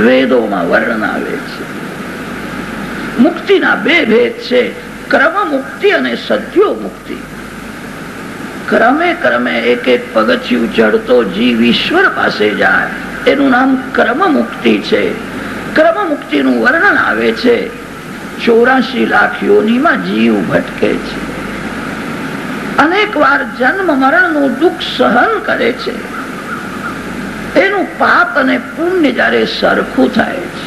વેદોમાં વર્ણન આવે છે. મુક્તિના બે ભેદ છે. ક્રમ મુક્તિ અને સદ્યો મુક્તિ ક્રમે ક્રમે એક એક પગથિયું ચડતો જીવ ઈશ્વર પાસે જાય. એનું નામ ક્રમ મુક્તિ છે. ક્રમ મુક્તિનું વર્ણન આવે છે. ચોરાશી લાખ યોનીમાં જીવ ભટકે છે. અનેક વાર જન્મ મરણનું દુઃખ સહન કરે છે. એનું પાપ અને પુણ્ય જયારે સરખું થાય છે,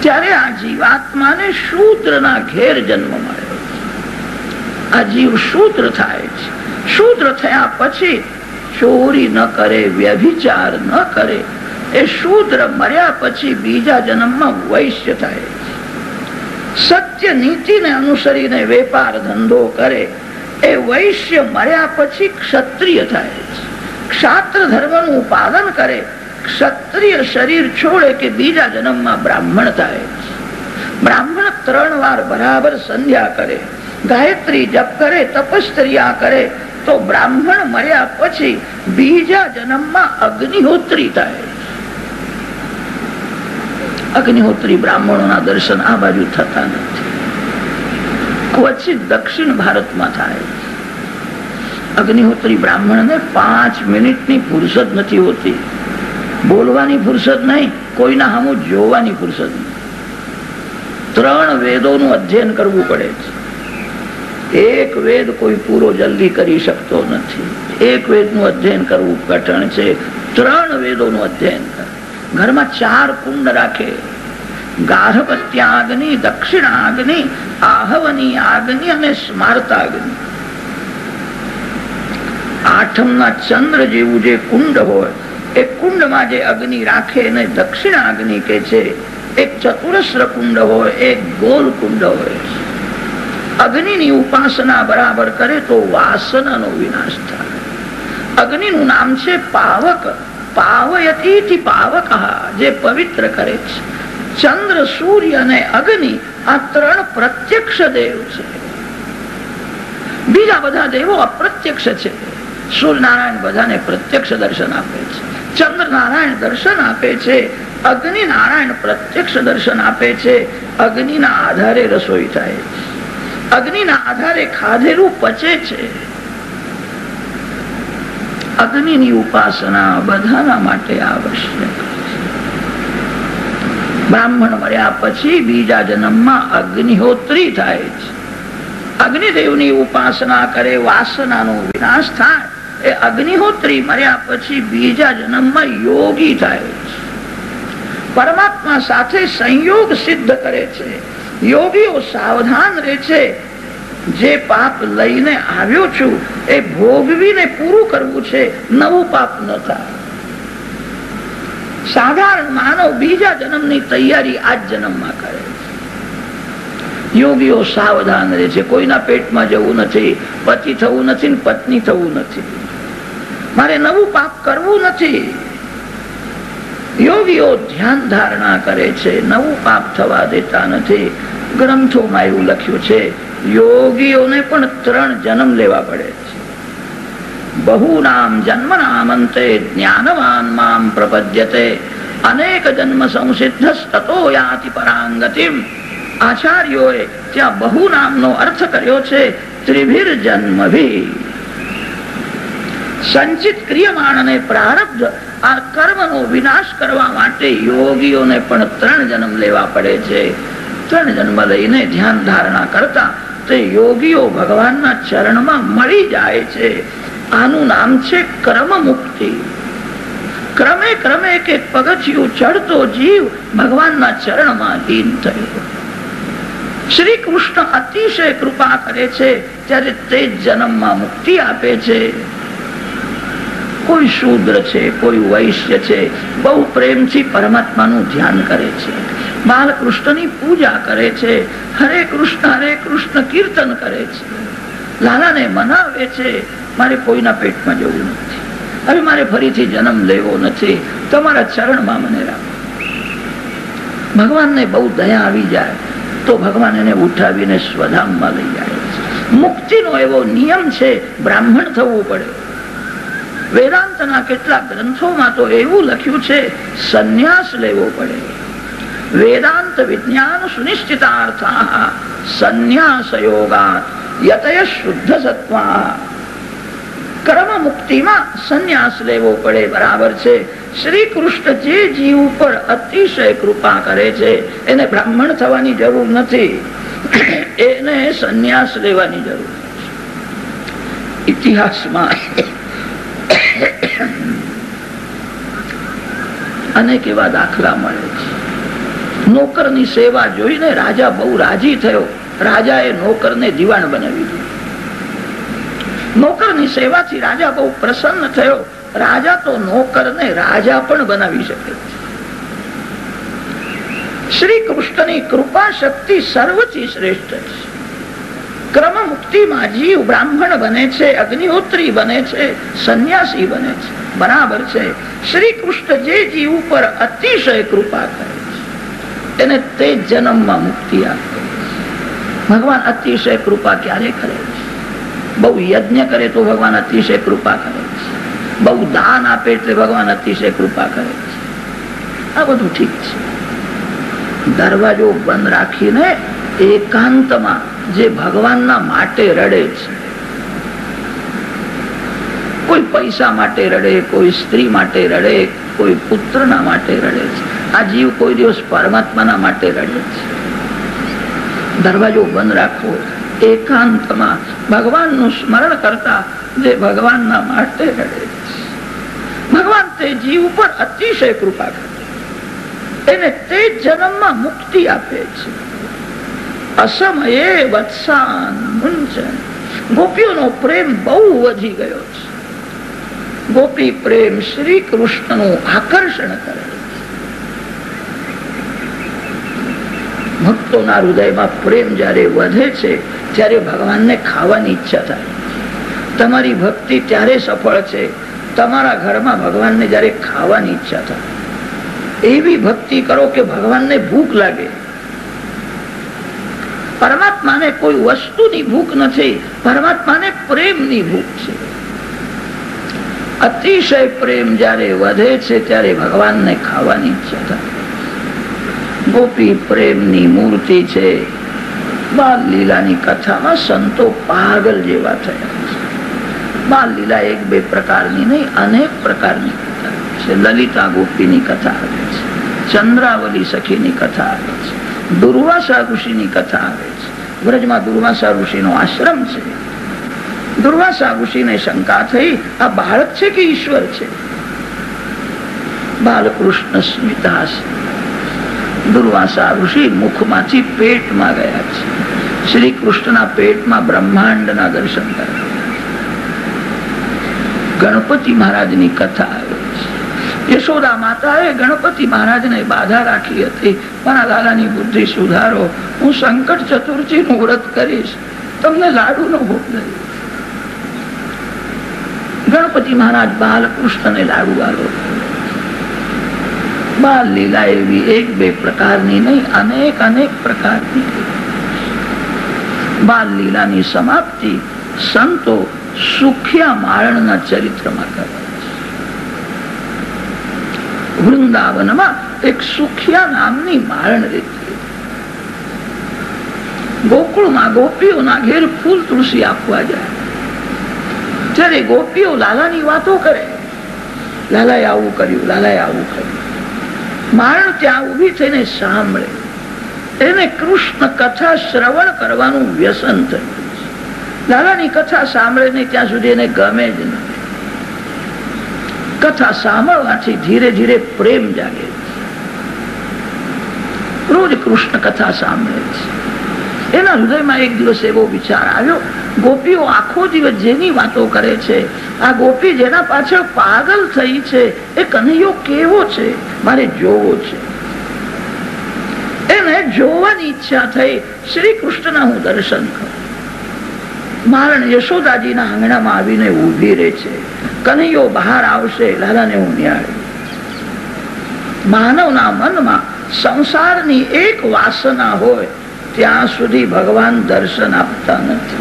ત્યારે આ જીવાત્માને શૂદ્રના ઘેર જન્મ મળ્યો આ જીવ શૂદ્ર થાય છે. શૂદ્ર થયા પછી ચોરી ન કરે, વ્યભિચાર ન કરે, એ શૂદ્ર મર્યા પછી બીજા જન્મમાં વૈશ્ય થાય સત્ય નીતિને અનુસરીને વેપાર ધંધો કરે, એ વૈશ્ય મર્યા પછી ક્ષત્રિય થાય છે. ક્ષાત્ર ધર્મનું પાલન કરે, ક્ષત્રિય શરીર છોડે કે બીજા જન્મમાં બ્રાહ્મણ થાય. બ્રાહ્મણ ત્રણ વાર બરાબર સંધ્યા કરે, ગાયત્રી જપ કરે, તપસ્તર્યા કરે, તો બ્રાહ્મણ મર્યા પછી બીજા જન્મમાં અગ્નિહોત્રી થાય. અગ્નિહોત્રી બ્રાહ્મણોના દર્શન આ બાજુ થતા નથી. ક્વચિત દક્ષિણ ભારતમાં થાય. અગ્નિહોત્રી બ્રાહ્મણને પાંચ મિનિટની ફુરસદ નથી હોતી. બોલવાની ફુરસદ નહીં, કોઈના સામું જોવાની ફુરસદ ત્રણ વેદોનું અધ્યયન કરવું પડે છે. એક વેદ કોઈ પૂરો જલ્દી કરી શકતો નથી. એક વેદનું અધ્યયન કરવું કઠણ છે. ત્રણ વેદોનું અધ્યયન ઘરમાં ચાર કુંડ રાખે. ગાર્હપત્યાગ્નિ દક્ષિણાગ્નિ આહવની આગની અને સ્માર્તાગ્નિ. આઠમના ચંદ્ર જેવું જે કુંડ હોય, એ કુંડમાં જે અગ્નિ રાખે એને દક્ષિણાગ્નિ કે છે, એક ચતુરસ્ર કુંડ હોય, એક ગોલ કુંડ હોય. અગ્નિની ઉપાસના બરાબર કરે તો વાસનાનો વિનાશ થાય. અગ્નિનું નામ છે પાવક. પાવયતી પાવક, જે પવિત્ર કરે છે. ચંદ્ર, સૂર્ય અને અગ્નિ આ ત્રણ પ્રત્યક્ષ દેવ છે. બીજા બધા દેવો અપ્રત્યક્ષ છે. સૂર્યનારાયણ બધાને પ્રત્યક્ષ દર્શન આપે છે. ચંદ્ર નારાયણ દર્શન આપે છે. અગ્નિ નારાયણ પ્રત્યક્ષ દર્શન આપે છે. અગ્નિના આધારે રસોઈ થાય અગ્નિના આધારે ખાધેલું પચે છે. અગ્નિની ઉપાસના બધાના માટે આવશ્યક બ્રાહ્મણ મળ્યા પછી બીજા જન્મમાં અગ્નિહોત્રી થાય છે. અગ્નિદેવની ઉપાસના કરે, વાસનાનો વિનાશ થાય. એ અગ્નિહોત્રી મર્યા પછી બીજા જન્મમાં યોગી થાય છે. પરમાત્મા સાથે સંયોગ સિદ્ધ કરે છે. યોગીઓ સાવધાન રહે છે. જે પાપ લઈને આવ્યો છું, એ ભોગવીને પૂરું કરવું છે. નવું પાપ ન થાય. સાધારણ માનવ બીજા જન્મની તૈયારી આ જન્મમાં કરે યોગીઓ સાવધાન રહે છે. કોઈના પેટમાં જવું નથી, પતિ થવું નથી પત્ની થવું નથી. મારે નવું પાપ કરવું નથી. યોગીઓ ધ્યાન ધારણા કરે છે, નવું પાપ થવા દેતા નથી. ગ્રંથોમાં એવું લખ્યું છે, યોગીઓને પણ ત્રણ જન્મ લેવા પડે છે. બહુ નામ જન્મ નામંતે જ્ઞાનવાનમાં પ્રપદ્યતે. અનેક જન્મ સંસિદ્ધ તતો યાતિ પરાંગતિમ. આચાર્યોએ ત્યાં બહુ નામનો અર્થ કર્યો છે ત્રિભીર જન્મભી સંચિત ક્રિયમાણ અને પ્રારબ્ધ આ કર્મનો વિનાશ કરવા માટે યોગીઓને પણ ત્રણ જન્મ લેવા પડે છે. ત્રણ જન્મ લઈને ધ્યાન ધારણા કરતા ક્રમ ક્રમે ક્રમે કે પગથિયું ચડતો જીવ ભગવાનના ચરણમાં લીન થયો. શ્રી કૃષ્ણ અતિશય કૃપા કરે છે ત્યારે તે જન્મમાં મુક્તિ આપે છે. કોઈ શૂદ્ર છે, કોઈ વૈશ્ય છે, બહુ પ્રેમથી પરમાત્માનું ધ્યાન કરે છે. બાલકૃષ્ણની પૂજા કરે છે, હરે કૃષ્ણ હરે કૃષ્ણ કીર્તન કરે છે. લાલાને મનાવે છે, મારે કોઈના પેટમાં જવું નથી. હવે મારે ફરીથી જન્મ લેવો નથી. તમારા ચરણમાં મને રાખો. ભગવાનને બહુ દયા આવી જાય, તો ભગવાન એને ઉઠાવીને સ્વધામમાં લઈ જાય મુક્તિનો એવો નિયમ છે, બ્રાહ્મણ થવું પડે. વેદાંતના કેટલાક ગ્રંથોમાં તો એવું લખ્યું છે, સંન્યાસ લેવો પડે. વેદાંત વિજ્ઞાન સુનિશ્ચિતાર્થા, સંન્યાસ યોગા યતય શુદ્ધ સત્વા. કર્મ મુક્તિમાં સંન્યાસ લેવો પડે, બરાબર છે. શ્રી કૃષ્ણ જે જીવ ઉપર અતિશય કૃપા કરે છે, એને બ્રાહ્મણ થવાની જરૂર નથી. એને સંન્યાસ લેવાની જરૂર ઇતિહાસમાં અનેક એવા દાખલા મળે છે. નોકરની સેવા જોઈને રાજા બહુ રાજી થયો. રાજાએ નોકરને દિવાણ બનાવી દીધું. નોકરની સેવાથી રાજા બહુ પ્રસન્ન થયો. રાજા તો નોકરને રાજા પણ બનાવી શકે શ્રી કૃષ્ણની કૃપા શક્તિ સર્વથી શ્રેષ્ઠ છે. ક્રમ મુક્તિમાં જીવ બ્રાહ્મણ બને છે, અગ્નિહોત્રી બને છે, સંન્યાસી બને છે. બરાબર છે. શ્રી કૃષ્ણ જે જીવ ઉપર અતિશય કૃપા કરે છે, એને તે જન્મમાં મુક્તિ આપે ભગવાન અતિશય કૃપા ક્યારે કરે છે? બહુ યજ્ઞ કરે તો ભગવાન અતિશય કૃપા કરે છે. બહુ દાન આપે એટલે ભગવાન અતિશય કૃપા કરે છે. આ બધું ઠીક છે. દરવાજો બંધ રાખીને એકાંતમાં જે ભગવાનના માટે રડે છે. કોઈ પૈસા માટે રડે, કોઈ સ્ત્રી માટે રડે, કોઈ પુત્રના માટે રડે છે. આ જીવ કોઈ દિવસ પરમાત્માના માટે રડે છે. દરવાજો બંધ રાખવો, એકાંતમાં ભગવાનનું સ્મરણ કરતા જે ભગવાનના માટે રડે છે. ભગવાન તે જીવ ઉપર અતિશય કૃપા કરે એને તે જન્મમાં મુક્તિ આપે છે. અસમયે વત્સાન મુંચન ગોપીઓનો પ્રેમ બહુ વધી ગયો છે. ગોપી પ્રેમ શ્રી કૃષ્ણનું આકર્ષણ કરે ભક્તોના હૃદયમાં પ્રેમ જ્યારે વધે છે, ત્યારે ભગવાનને ખાવાની ઈચ્છા થાય. તમારી ભક્તિ ત્યારે સફળ છે, તમારા ઘરમાં ભગવાનને જ્યારે ખાવાની ઈચ્છા થાય. એવી ભક્તિ કરો કે ભગવાનને ભૂખ લાગે. પરમાત્માને કોઈ વસ્તુની ભૂખ નથી, પરમાત્માને પ્રેમની ભૂખ છે. અતિશય પ્રેમ જયારે વધે છે ત્યારે ભગવાનને ખાવાની ઈચ્છા થાય. ગોપી પ્રેમની મૂર્તિ છે. બાલ લીલાની કથામાં સંતો પાગલ જેવા થયા છે. બાલ લીલા એક બે પ્રકારની નહીં, અનેક પ્રકારની કથા છે. લલિતા ગોપીની કથા આવે છે. ચંદ્રાવલી સખીની કથા આવે છે. દુર્વાસા ઋષિની કથા આવે છે. વ્રજમાં દુર્વાસા ઋષિનો આશ્રમ છે. દુર્વાસા ઋષિને શંકા થઈ, આ બાળક છે કે ઈશ્વર છે? બાલકૃષ્ણ સ્મિતાસ, દુર્વાસા ઋષિ મુખમાંથી પેટમાં ગયા છે. શ્રી કૃષ્ણના પેટમાં બ્રહ્માંડના દર્શન કર્યા. ગણપતિ મહારાજની કથા આવે. યશોદા માતાએ ગણપતિ મહારાજને બાધા રાખી હતી. મારા લાલાની બુદ્ધિ સુધારો, હું સંકટ ચતુર્થી નું વ્રત કરીશ. તમને લાડુ નો ભોગ દઈશ ગણપતિ મહારાજ બાલકૃષ્ણને લાડુ વાલો બાલ લીલા એવી એક બે પ્રકારની નહીં, અનેક અનેક પ્રકારની. બાલ લીલાની સમાપ્તિ સંતો સુખ્યા મારણના ચરિત્રમાં કરે. વૃંદાવનમાં એક સુખિયા નામની મારણ રહેતી ગોકુળમાં ગોપીઓના ઘેર ફૂલ તુલસી આપવા જાય. ત્યારે ગોપીઓ લાલાની વાતો કરે, લાલાએ આવું કર્યું, લાલાએ આવું કર્યું. મારણ ત્યાં ઊભી થઈને સાંભળે. એને કૃષ્ણ કથા શ્રવણ કરવાનું વ્યસન થયું લાલાની કથા સાંભળે નહીં ત્યાં સુધી એને ગમે જ નહીં કથા સાંભળવાથી ધીરે ધીરે પ્રેમ જાગે રોજ કૃષ્ણ કથા સાંભળે છે. એના હૃદયમાં એક દિવસ એવો વિચાર આવ્યો, ગોપીઓ આખો દિવસ જેની વાતો કરે છે, આ ગોપી જેના પાછળ પાગલ થઈ છે, એ કનૈયો કેવો છે? મારે જોવો છે. એને જોવાની ઈચ્છા થઈ શ્રી કૃષ્ણના હું દર્શન કરું. મારણ યશોદાજીના આંગણામાં આવીને ઊભી રહે છે. કનૈયો બહાર આવશે, લાલાને હું નિહાળી માનવના મનમાં સંસારની એક વાસના હોય, ત્યાં સુધી ભગવાન દર્શન આપતા નથી.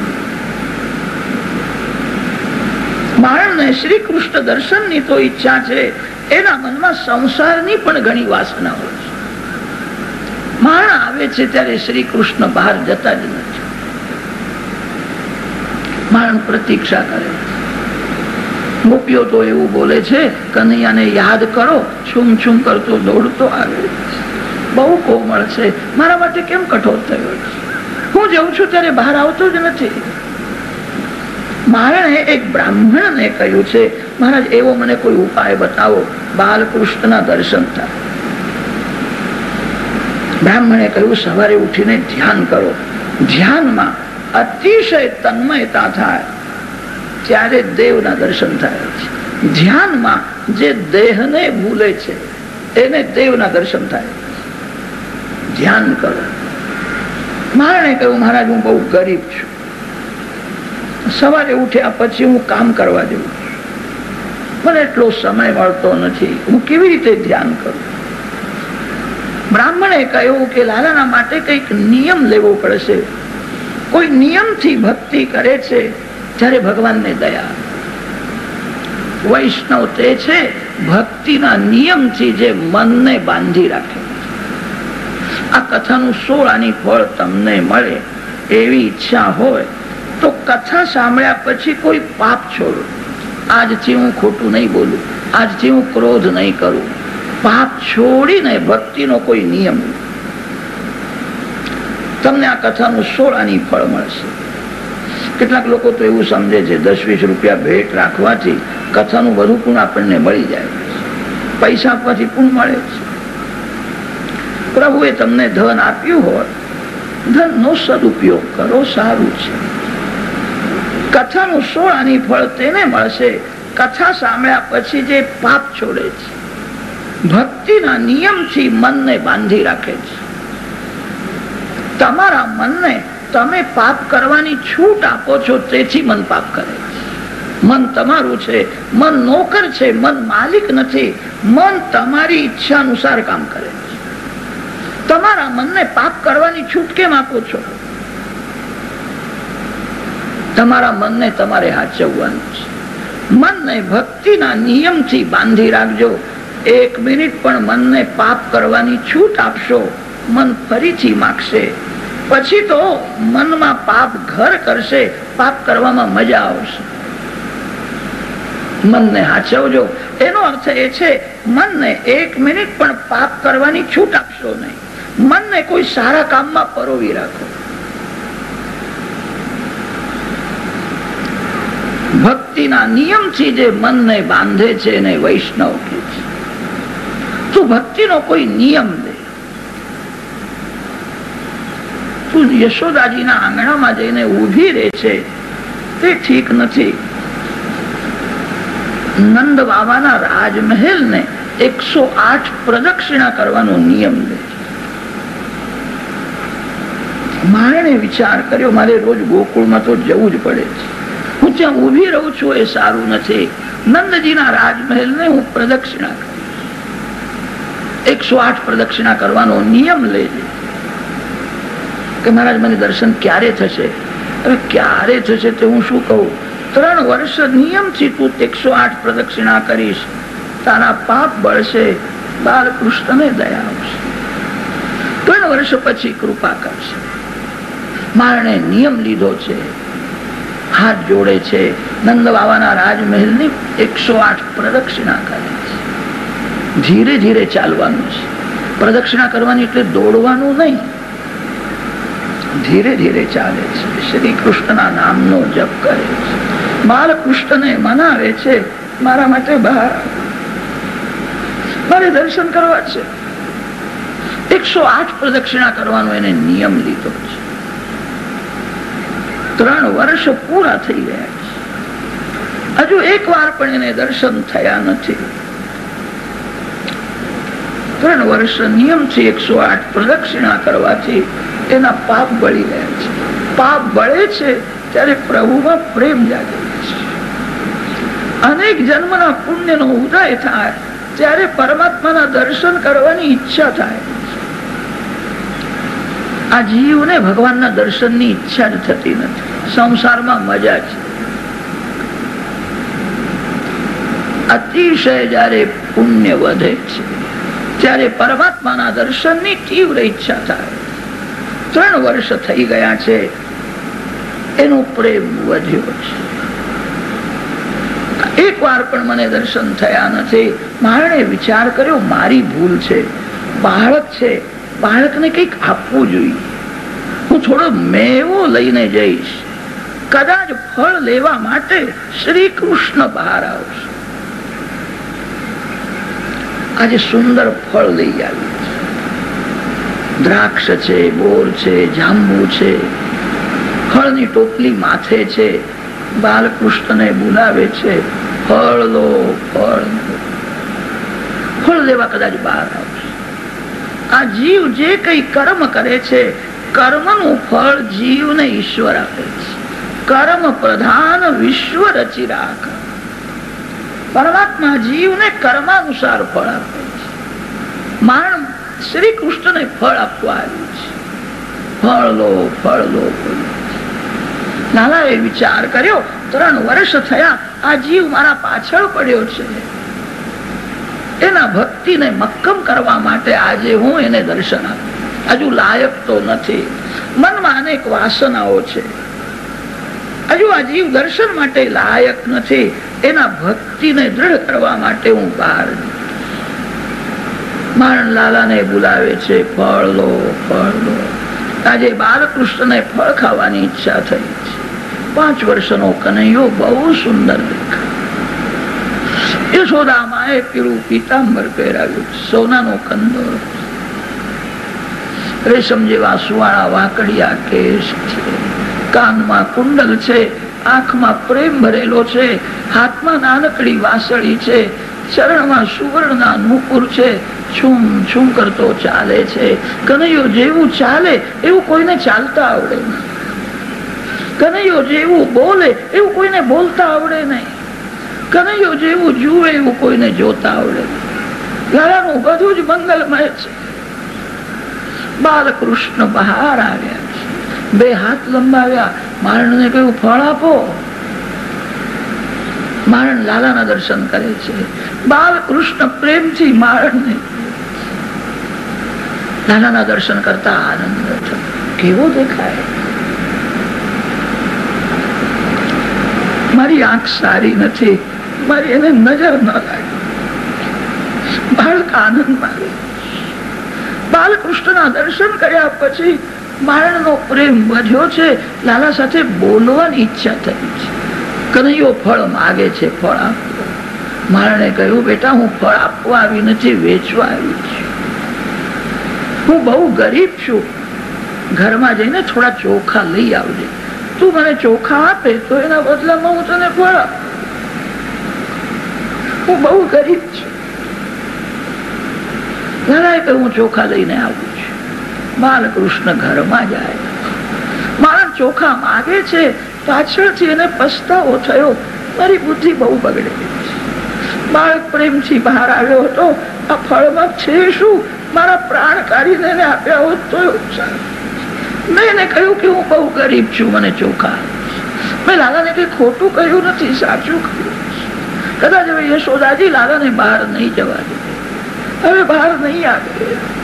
શ્રી કૃષ્ણ દર્શનની તો ઈચ્છા છે, એના મનમાં સંસારની પણ ઘણી વાસના હોય છે. માણ આવે છે ત્યારે શ્રી કૃષ્ણ બહાર જતા જ નથી. માણ પ્રતીક્ષા કરે ગોપીઓ તો એવું બોલે છે, કનૈયાને યાદ કરો, છૂમ છૂમ કરતો દોડતો આવે બહુ કોમળ છે. મારા માટે કેમ કઠોર થયો હું જઉં છું ત્યારે બહાર આવતો જ નથી. મારણે એક બ્રાહ્મણને કહ્યું છે, મહારાજ, એવો મને કોઈ ઉપાય બતાવો, બાલકૃષ્ણના દર્શન થાય. બ્રાહ્મણે કહ્યું, સવારે ઉઠીને ધ્યાન કરો. ધ્યાનમાં અતિશય તન્મયતા થાય. ત્યારે દેવના દર્શન થાય છે. ધ્યાનમાં જે દેહને ભૂલે છે, એને દેવના દર્શન થાય ધ્યાન કરો. મારણે કહ્યું, મહારાજ, હું બહુ ગરીબ છું. સવારે ઉઠ્યા પછી હું કામ કરવા જેવું મને એટલો સમય મળતો નથી. હું કેવી રીતે ધ્યાન કરું? બ્રાહ્મણે કહ્યું કે, લાલાના માટે કંઈક નિયમ લેવો પડશે. કોઈ નિયમથી ભક્તિ કરે છે ત્યારે ભગવાનને દયા વૈષ્ણવ તે છે, ભક્તિના નિયમથી જે મનને બાંધી રાખે. આ કથાનું સોળાની ફળ તમને મળે, એવી ઈચ્છા હોય, તો કથા સાંભળ્યા પછી કોઈ પાપ છોડો. આજથી હું ખોટું નહીં બોલું, આજથી હું ક્રોધ નહીં કરું. પાપ છોડીને ભક્તિનો કોઈ નિયમ તમને આ કથાનું સોળાની ફળ મળશે. કેટલાક લોકો તો એવું સમજે છે, દસ વીસ રૂપિયા ભેટ રાખવાથી કથાનું બધું પણ આપણને મળી જાય પૈસા આપવાથી પણ મળે છે. પ્રભુએ તમને ધન આપ્યું હોય, ધનનો સદુપયોગ કરો, સારું છે. કથાનું સોળાની ફળ તેને મળશે, કથા સાંભળ્યા પછી જે પાપ છોડે છે. ભક્તિના નિયમથી મનને બાંધી રાખે છે. તમારા મનને તમે પાપ કરવાની છૂટ આપો છો તેથી મન પાપ કરે મન તમારું છે, મન નોકર છે, મન માલિક નથી, મન તમારી ઈચ્છા અનુસાર કામ કરે તમારા મનને પાપ કરવાની છૂટ કેમ આપો છો? તમારા મનને તમારે હાચવવાનું છે. મનને ભક્તિના નિયમથી બાંધી રાખજો. એક મિનિટ પણ મનને પાપ કરવાની છૂટ આપશો, મન ફરીથી માગશે. પછી તો મનમાં પાપ ઘર કરશે, પાપ કરવામાં મજા આવશે. મનને હાચવજો. એનો અર્થ એ છે, મનને એક મિનિટ પણ પાપ કરવાની છૂટ આપશો નહીં. મનને કોઈ સારા કામમાં પરોવી રાખો. ભક્તિના નિયમથી જે મનને બાંધે છે એને વૈષ્ણવ કે છે. તું ભક્તિનો કોઈ નિયમ દે તું યશોદાજીના આંગણામાં જઈને ઊભી રહે છે, તે ઠીક નથી. નંદ બાબાના રાજમહેલ ને એકસો આઠ પ્રદક્ષિણા કરવાનો નિયમ લે મારે વિચાર કર્યો, મારે રોજ ગોકુળમાં તો જવું જ પડે છે. હું ત્યાં ઊભી રહું છું એ સારું નથી. નંદજીના રાજમહેલ ને હું પ્રદક્ષિણા એકસો આઠ પ્રદક્ષિણા કરવાનો નિયમ લેજે કે મહારાજ, મને દર્શન ક્યારે થશે? હવે ક્યારે થશે તે હું શું કહું? ત્રણ વર્ષ નિયમથી તું એકસો આઠ પ્રદક્ષિણા કરીશ. તારા પાપ બળશે. બાલકૃષ્ણને દયા આવશે ત્રણ વર્ષ પછી કૃપા કરશે. મારણે નિયમ લીધો છે. હાથ જોડે છે. નંદ બાબાના રાજમહેલની એકસો આઠ પ્રદક્ષિણા કરે છે. ધીરે ધીરે ચાલવાનું છે. પ્રદક્ષિણા કરવાની એટલે દોડવાનું નહીં. ધીરે ધીરે ચાલે છે. શ્રી કૃષ્ણના નામનો જપ કરે છે. બાલકૃષ્ણને મનાવે છે, મારા માટે બહાર મારે દર્શન કરવા છે. એકસો આઠ પ્રદક્ષિણા કરવાનો એને નિયમ લીધો છે. ત્રણ વર્ષ પૂરા થઈ ગયા છે. હજુ એક વાર પણ એને દર્શન થયા નથી. ત્રણ વર્ષ નિયમથી એકસો આઠ પ્રદક્ષિણા કરવાથી એના પાપ બળી રહ્યા છે. પાપ બળે છે ત્યારે પ્રભુમાં પ્રેમ જાગે છે. અનેક જન્મના પુણ્યનો ઉદય થાય ત્યારે પરમાત્માના દર્શન કરવાની ઈચ્છા થાય. આ જીવને ભગવાનના દર્શનની ઈચ્છા થતી નથી. સંસારમાં મજા છે. અતિશય જ્યારે પુણ્ય વધે છે. ત્યારે પરમાત્માના દર્શનની તીવ્ર ઈચ્છા થાય, ત્રણ વર્ષ થઈ ગયા છે, એનો પ્રેમ વધ્યો છે. એક વાર પણ મને દર્શન થયા નથી મારે વિચાર કર્યો, મારી ભૂલ છે, બાળક છે, બાળકને કંઈક આપવું જોઈએ. હું થોડો મેવો લઈને જઈશ. કદાચ ફળ લેવા માટે શ્રી કૃષ્ણ બહાર આવશે. આજે સુંદર ફળ લઈ આવ્યું દ્રાક્ષ છે, બોર છે, જાંબુ છે, ફળની ટોપલી માથે છે, બાલકૃષ્ણને બોલાવે છે, ફળ લો, ફળ ફળ લેવા કદાચ બહાર આવશે. આ જીવ જે કઈ કર્મ કરે છે, કર્મનું ફળ જીવને ઈશ્વર આપે છે. કર્મ પ્રધાન વિશ્વ રચી રાખ પરમાત્મા જીવને કર્માનુસાર ફળ આપે છે. માણ શ્રી કૃષ્ણને ફળ આપવા આવ્યું છે. ફળ લો ફળ લો લાલાએ વિચાર કર્યો, ત્રણ વર્ષ થયા, આ જીવ મારા પાછળ પડ્યો છે. એના ભક્તિને મક્કમ કરવા માટે આજે હું એને દર્શન આપું. હજુ લાયક તો નથી. મનમાં અનેક વાસનાઓ છે. હજુ આ જીવ દર્શન માટે લાયક નથી. એના ભક્તિને દ્રઢ કરવા માટે હું બહાર મારણ લાલાને બોલાવે છે, ફળ લો ફળ લો. આજે બાલકૃષ્ણને ફળ ખાવાની ઈચ્છા થઈ છે. પાંચ વર્ષનો કનૈયો બહુ સુંદર દેખાય. યશોદામાએ પીરું પીતાંબર પહેરાવ્યું સોનાનો કંદો. રેશમ જેવા સુવાળા વાકડિયા કેસ છે. કાનમાં કુંડલ છે આંખમાં પ્રેમ ભરેલો છે, હાથમાં નાનકડી વાસળી છે, ચરણમાં સુવર્ણના નુપુર છે, છૂમ છૂમ કરતો ચાલે છે. કનૈયો જેવું ચાલે, એવું કોઈને ચાલતા આવડે નહીં. કનૈયો જેવું બોલે, એવું કોઈને બોલતા આવડે નહીં. કનૈયો જેવું જુએ, એવું કોઈને જોતા આવડે લાલાનું બધું જ મંગલમય છે. બાલકૃષ્ણ બહાર આવ્યા. બે હાથ લંબાવ્યા. મારણને કહ્યું, ફળ આપો. મારણ લાલાના દર્શન કરે છે. બાલકૃષ્ણ પ્રેમથી મારણને લાલાના દર્શન કરતા આનંદ કેવો દેખાય? મારી આંખ સારી નથી. મારી એને નજર ન લાગે. બાળક આનંદ આનંદમાં બાલકૃષ્ણના દર્શન કર્યા પછી મારણનો પ્રેમ વધ્યો છે, લાલા સાથે બોલવાની ઈચ્છા થઈ છે. કનૈયો ફળ માગે છે, ફળ આપો. મારણે કહ્યું, બેટા, હું ફળ આપવા આવી નથી, વેચવા આવી છું. હું બહુ ગરીબ છું. ઘરમાં જઈને થોડા ચોખા લઈ આવજે. તું મને ચોખા આપે, તો એના બદલામાં હું તને ફળ આપું. હું બહુ ગરીબ છું. ઘણા કહ્યું હું ચોખા લઈને આવું બાલકૃષ્ણ ઘરમાં જાય. મારા ચોખા માગે છે, પાછળથી એને પસ્તાવો થયો. મારી બુદ્ધિ બહુ બગડે. બાળક પ્રેમથી બહાર આવ્યો હતો. આ ફળમાં છે શું? મારા પ્રાણ કાઢીને એને આપ્યા હોત તો મેં એને કહ્યું કે હું બહુ ગરીબ છું મને ચોખા. મેં લાલાને કઈ ખોટું કહ્યું નથી, સાચું કહ્યું. કદાચ હવે યશોદાજી લાલાને બહાર નહીં જવા દે. હવે બહાર નહીં આવે.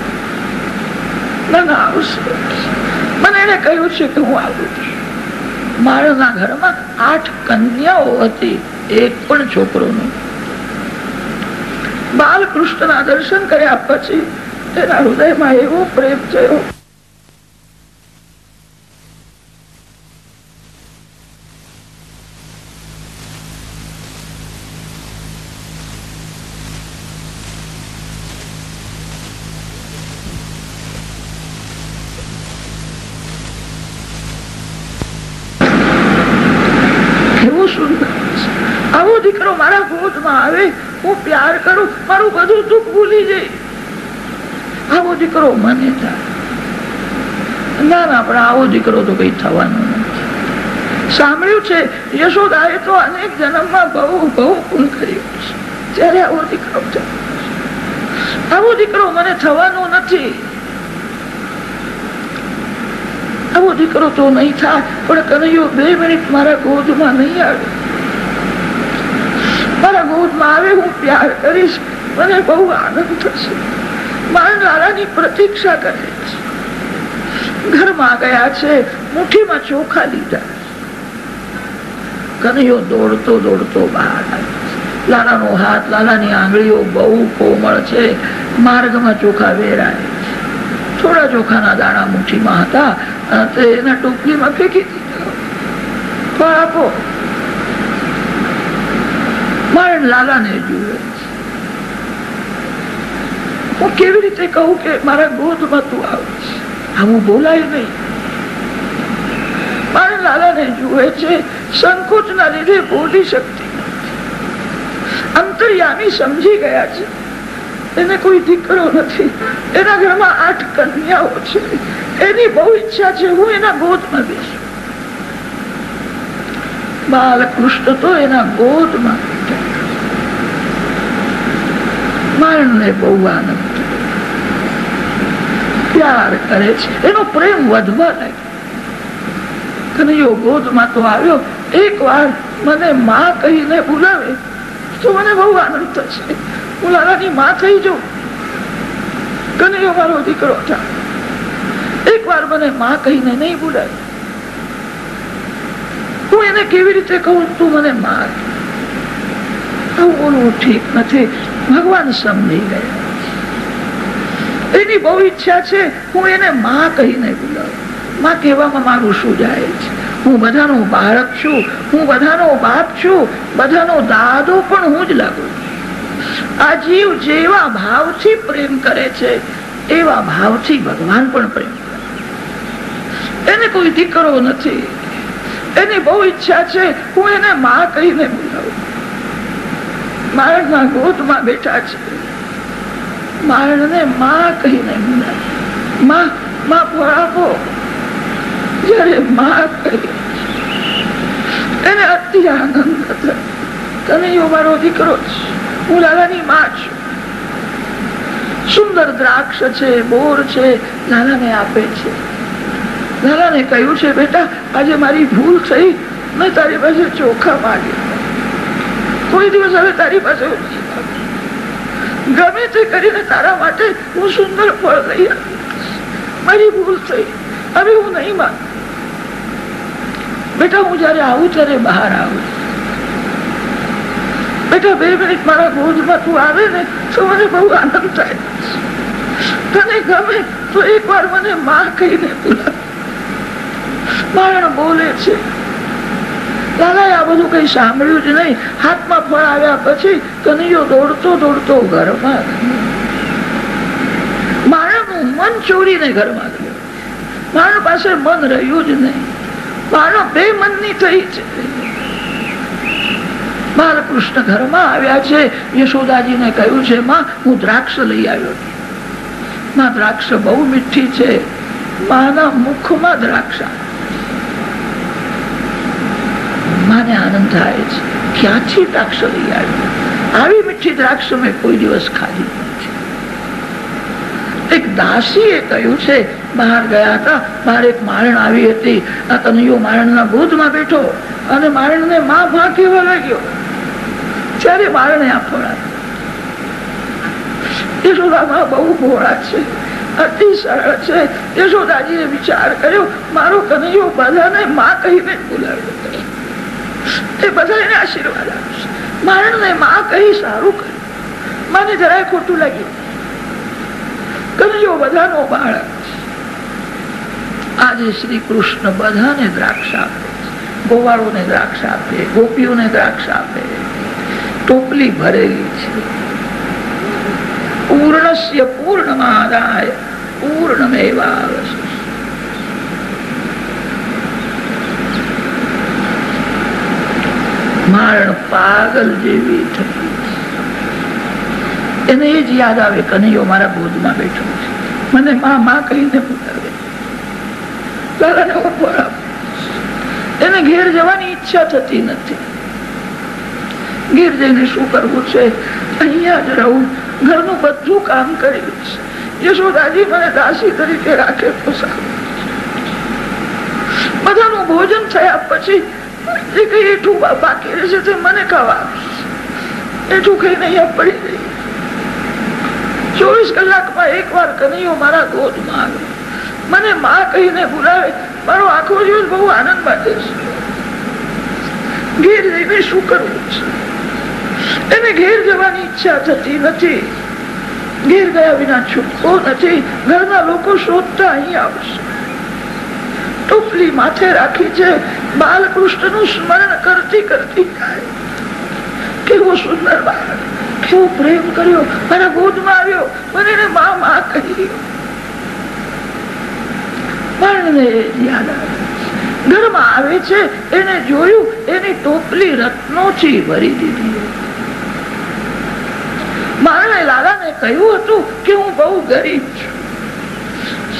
મને એને કહ્યું છે કે હું આવું છું. મારા ઘરમાં આઠ કન્યાઓ હતી, એક પણ છોકરો નહીં. બાલકૃષ્ણના દર્શન કર્યા પછી તેના હૃદયમાં એવો પ્રેમ થયો દીકરો મને ના ના, પણ આવો દીકરો તો કઈ થવાનો સાંભળ્યું છે, યશોદાએ તો અનેક જન્મમાં બહુ બહુ પૂન કર્યું છે. ત્યારે આવો દીકરો આવો દીકરો મને થવાનો નથી. આવો દીકરો તો નહીં થાય, પણ કનૈયો બે મિનિટ મારા ગોદમાં નહીં આવે. મારા ગોદમાં આવે, હું પ્યાર કરીશ. મને બહુ આનંદ થશે. મારા પ્રતીક્ષા કરે છે. ઘરમાં ગયા છે, મુઠ્ઠીમાં ચોખા લીધા. કનૈયો દોડતો દોડતો બહાર લાલાનો હાથ, લાલાની આંગળીઓ બહુ કોમળ છે. માર્ગમાં ચોખા વેરાય થોડા ચોખાના દાણા મુઠ્ઠીમાં હતા તે એના ટોપલીમાં ફેંકી દીધા. આપો. લાલાને જુએ હું કેવી રીતે કહું કે મારા ગોદમાં તું આવ હું બોલાય નહીં. મારા લાલાને જુએ છે, સંકોચના લીધે બોલી શકતી અંતર્યામી સમજી ગયા છે. એને કોઈ દીકરો નથી. એના ઘરમાં આઠ કન્યાઓ છે. એની બહુ ઈચ્છા છે, હું એના ગોદમાં બેસું. બાલકૃષ્ણ તો એના ગોદમાં મારણને બહુ આનંદ પ્યાર કરે છે. એનો પ્રેમ વધવા લાગ્યો. એક વાર મને માં કહીને હું નહીં બોલાવે. હું એને કેવી રીતે કહું? તું મને માર. બોલવું ઠીક નથી. ભગવાન સમજી ગયા. એની બહુ ઈચ્છા છે, હું એને માં કહીને બોલાવું. માં કહેવામાં મારું શું જાય છે? હું બધાનો બાળક છું, હું બધાનો બાપ છું, બધાનો દાદો પણ હું જ લાગુ આ જીવ જેવા ભાવથી પ્રેમ કરે છે, એવા ભાવથી ભગવાન પણ પ્રેમ કરે એને કોઈ દીકરો નથી. એની બહુ ઈચ્છા છે, હું એને માં કહીને બોલાવું. મારણના ગોદમાં બેઠા છે. મારણને માં કહીને માં માં ભરાવો જયારે માં કહી, એને અતિ આનંદ હતો તને એવો મારો દીકરો છે. હું લાલાની માં છું. સુંદર દ્રાક્ષ છે, બોર છે, લાલાને આપે છે. લાલાને કહ્યું છે, બેટા, આજે મારી ભૂલ થઈ, મેં તારી પાસે ચોખા માંગ્યા કોઈ દિવસ હવે તારી પાસે ગમે તે કરીને તારા માટે હું સુંદર ફળ લઈ મારી ભૂલ થઈ. હવે હું નહીં માન. બેટા, હું જયારે આવું ત્યારે બહાર આવું બેટા, બે મિનિટ મારા ગોજમાં તું આવે ને, તો મને બહુ આનંદ થાય. તને ગમે, તો એક વાર મને માં કહીને બોલાવ. મારણ બોલે છે. દાદાએ આ બધું કઈ સાંભળ્યું જ નહીં. હાથમાં ફળ આવ્યા પછી કનૈયો દોડતો દોડતો ઘરમાં મારાનું મન ચોરીને ઘરમાં ગયો. મારા પાસે મન રહ્યું જ નહીં. માણસ બે મનની થઈ છે બાલકૃષ્ણ ઘરમાં આવ્યા છે. યશોદાજીને કહ્યું છે, માં, હું દ્રાક્ષ લઈ આવ્યો માં, દ્રાક્ષ બહુ મીઠી છે. માના મુખમાં દ્રાક્ષ માને આનંદ થાય છે. ક્યાંથી દ્રાક્ષ લઈ આવ્યો? આવી મીઠી દ્રાક્ષ મેં કોઈ દિવસ ખાધી નથી. એક દાસીએ કહ્યું છે, બહાર ગયા હતા બહાર એક મારણ આવી હતી. આ કનૈયો મારણના ગોદમાં બેઠો અને મારણને માં ભા કહેવા લાગ્યો. ત્યારે મારણે આ ફોડા યશોદામાં બહુ ભોળા છે. અતિ સરળ છે. યશોદાજીએ વિચાર કર્યો, મારો કનૈયો બધાને માં કહીને બોલાવ્યો. આજે શ્રી કૃષ્ણ બધાને દ્રાક્ષ આપે ગોવાળોને દ્રાક્ષ આપે, ગોપીઓને દ્રાક્ષ આપે. ટોપલી ભરેલી છે. પૂર્ણસ્ય પૂર્ણમાદાય પૂર્ણમેવાવશિષ્ટ મારણ પાગલ જેવી થતી એને જ યાદ આવે કનૈયો મારા ગોદમાં બેઠો છે. મને માં માં કહીને બોલાવે. દાદાને એને ઘેર જવાની ઈચ્છા થતી નથી. ઘેર જઈને શું કરવું છે? અહીંયા જ રહું. ઘરનું બધું કામ કર્યું છે. યશોદાજી મને દાસી તરીકે રાખે તો સારું બધાનું ભોજન થયા પછી આખો દિવસ બહુ આનંદ માટે છે. ઘેર જઈને શું કરવું છે? એને ઘેર જવાની ઈચ્છા થતી નથી. ઘેર ગયા વિના છૂટકો નથી. ઘરના લોકો શોધતા અહીં આવશે. ટોપલી માથે રાખી છે બાલકૃષ્ણનું સ્મરણ કરતી કરતી કેવો સુંદર બાળક, કેવો પ્રેમ કર્યો. મારા ગોદમાં આવ્યો, મને એને મા મા કહી. બાળને યાદ જોયું, એની ટોપલી રત્નોથી ભરી દીધી. લાલાને કહ્યું હતું કે હું બહુ ગરીબ છું.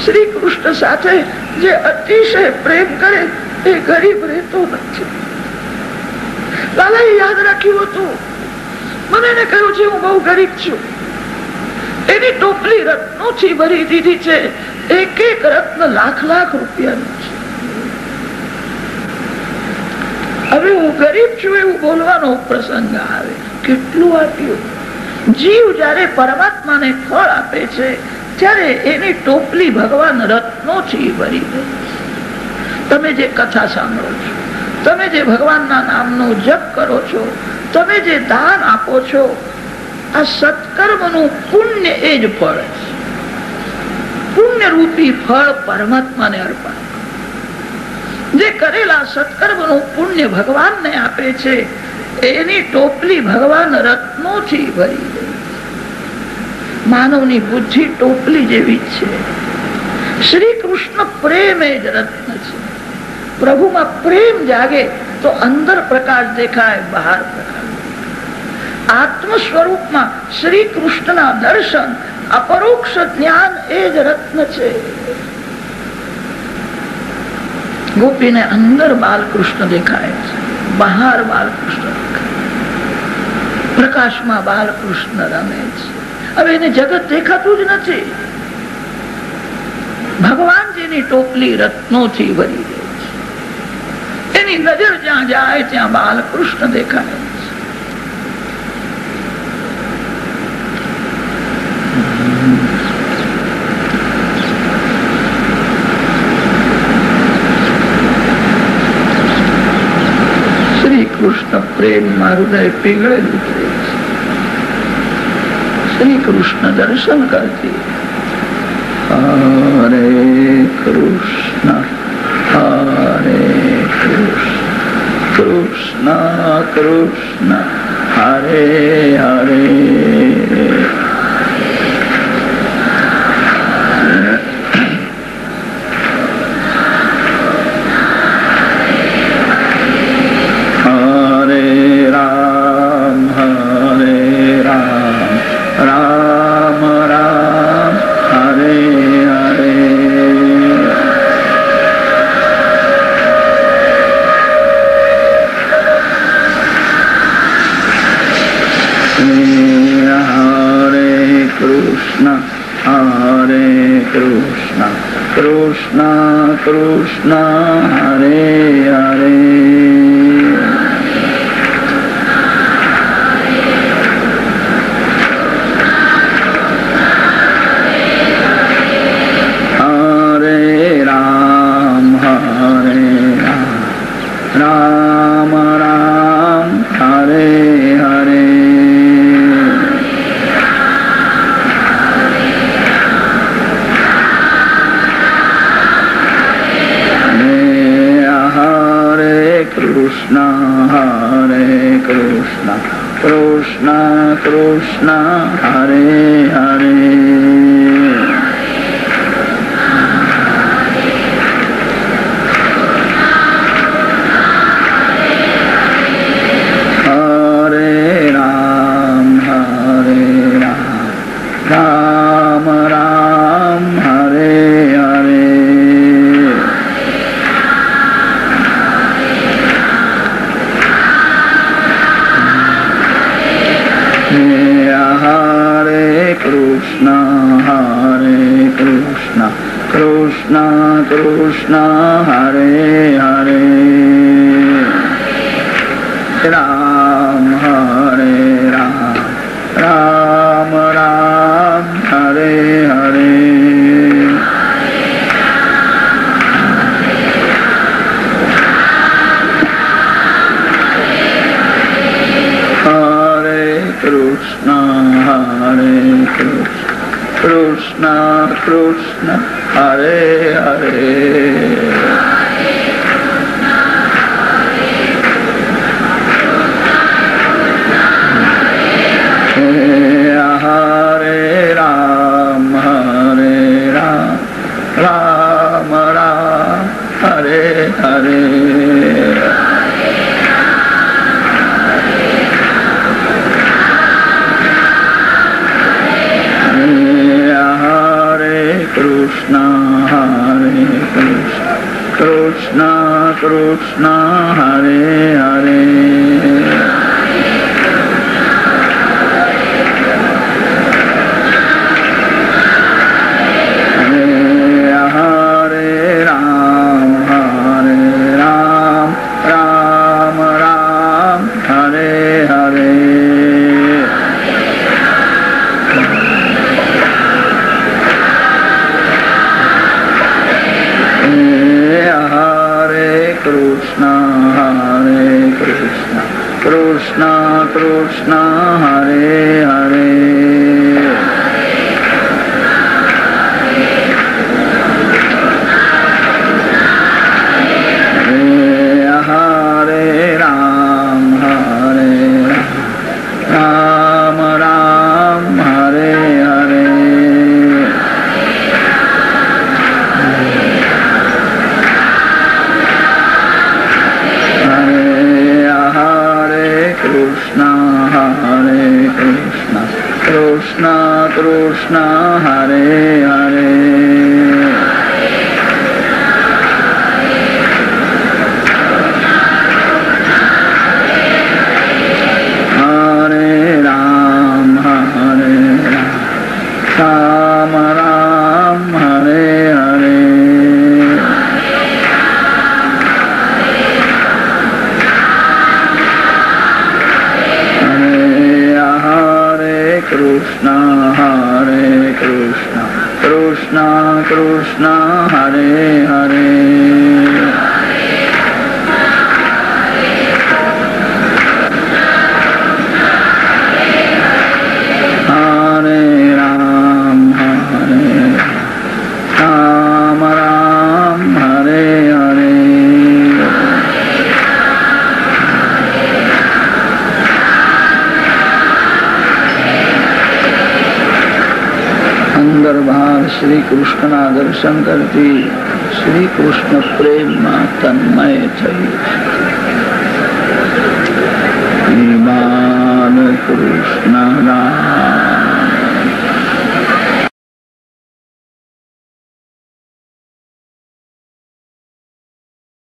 શ્રી કૃષ્ણ સાથે જે અતિશય પ્રેમ કરે એ ગરીબ રહેતો નથી. યાદ રાખ્યું હતું. મને એને કહ્યું છે, હું બહુ ગરીબ છું. એની ટોપલી રત્નોથી ભરી દીધી છે. એક એક રત્ન લાખ લાખ રૂપિયાનું છે. હવે હું ગરીબ છું એવું બોલવાનો પ્રસંગ આવે. કેટલું આપ્યું? જીવ જયારે પરમાત્માને ફળ આપે છે ત્યારે એની ટોપલી ભગવાન રત્નોથી ભરી દે. તમે જે કથા સાંભળો છો, તમે જે ભગવાનના નામનો જપ કરો છો, તમે જે દાન આપો છો, આ સત્કર્મનું પુણ્ય એ જ ફળ પુણ્ય રૂપી ફળ પરમાત્માને અર્પણ જે કરેલા સત્કર્મનું પુણ્ય ભગવાનને આપે છે, એની ટોપલી ભગવાન રત્નોથી ભરી દે. માનવની બુદ્ધિ ટોપલી જેવી છે. શ્રી કૃષ્ણ પ્રેમ એ જ રત્ન છે. પ્રભુમાં પ્રેમ જાગે તો અંદર પ્રકાશ દેખાય, બહાર આત્મ સ્વરૂપમાં શ્રી કૃષ્ણના દર્શન, અપરોક્ષ જ્ઞાન એ જ રત્ન છે. ગોપીને અંદર બાલકૃષ્ણ દેખાય છે. બહાર બાલકૃષ્ણ દેખાય પ્રકાશમાં બાલકૃષ્ણ રમે છે. હવે એને જગત દેખાતું જ નથી. ભગવાનજીની ટોપલી રત્નોથી ભરી ગઈ છે. એની નજર જ્યાં જાય ત્યાં બાલકૃષ્ણ દેખાય શ્રી કૃષ્ણ પ્રેમમાં હૃદય પીગળેલું છે. શ્રી કૃષ્ણ દર્શન કરતી. હરે કૃષ્ણ હરે કૃષ્ણ કૃષ્ણ કૃષ્ણ હરે હરે. કૃષ્ણ. કૃષ્ણ કૃષ્ણ હરે હરે. કૃષ્ણ કૃષ્ણ હરે હરે. કૃષ્ણ હરે હરે. કૃષ્ણ હરે કૃષ્ણ કૃષ્ણ કૃષ્ણ હરે કૃષ્ણ હરે શંકરજી શ્રી કૃષ્ણ પ્રેમમાં તન્મય થઈ. કૃષ્ણ રામ